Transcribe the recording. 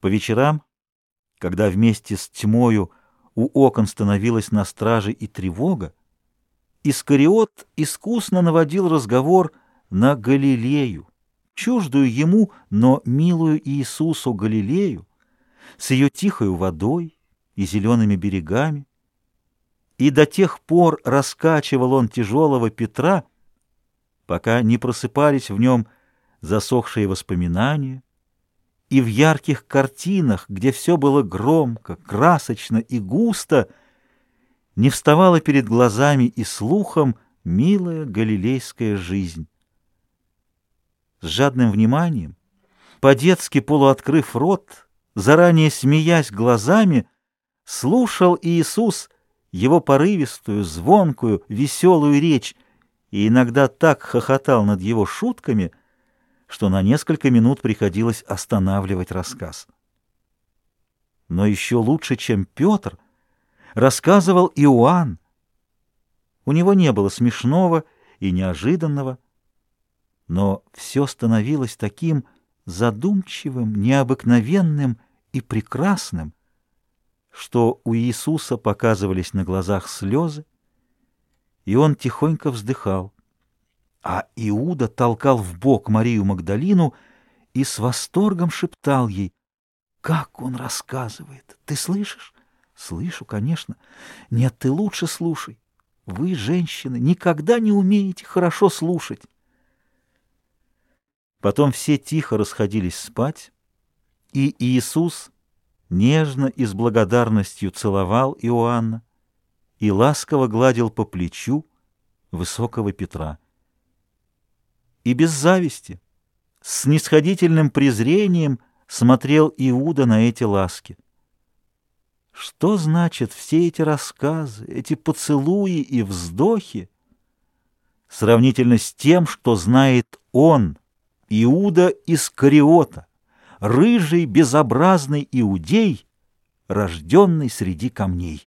По вечерам, когда вместе с тьмою у окон становилась на страже и тревога, Искариот искусно наводил разговор на Галилею, чуждую ему, но милую Иисусу Галилею, с ее тихой водой и зелеными берегами. И до тех пор раскачивал он тяжелого Петра, пока не просыпались в нем засохшие воспоминания, и в ярких картинах, где все было громко, красочно и густо, не вставала перед глазами и слухом милая галилейская жизнь. С жадным вниманием, по-детски полуоткрыв рот, заранее смеясь глазами, слушал Иисус его порывистую, звонкую, веселую речь и иногда так хохотал над его шутками — что на несколько минут приходилось останавливать рассказ. Но еще лучше, чем Петр, рассказывал Иоанн. У него не было смешного и неожиданного, но все становилось таким задумчивым, необыкновенным и прекрасным, что у Иисуса показывались на глазах слезы, и он тихонько вздыхал а Иуда толкал в бок Марию Магдалину и с восторгом шептал ей, «Как он рассказывает! Ты слышишь?» «Слышу, конечно. Нет, ты лучше слушай. Вы, женщины, никогда не умеете хорошо слушать». Потом все тихо расходились спать, и Иисус нежно и с благодарностью целовал Иоанна и ласково гладил по плечу высокого Петра и без зависти, с снисходительным презрением смотрел Иуда на эти ласки. Что значит все эти рассказы, эти поцелуи и вздохи, сравнительно с тем, что знает он, Иуда из Кариота, рыжий безобразный иудей, рожденный среди камней?